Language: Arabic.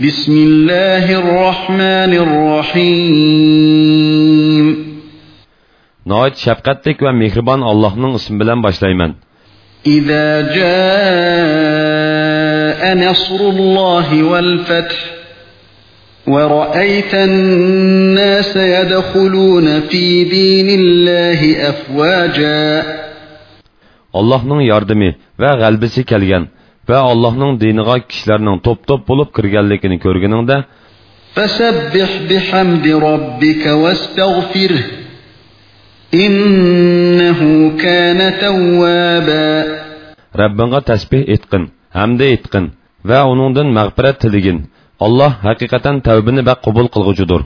بسم الله الرحمن الرحيم. نايت شفقتك ومهربان الله نن اسم بلن باشلايمن إذا جاء نصر الله والفتح ورأيت الناس يدخلون في دين الله أفواجا. الله نن ياردمي وغلبسي كاليان və Allah'ın diniga kişilərinin top-top bulub kirganligini ko'rganingda فسبح بحمد ربك واستغفره إنه كان توابا Rabbinga tasbih etqin, hamda etqin və onundan mag'firat tiligin. Allah haqiqatan tavbini va qabul qilg'uchidir.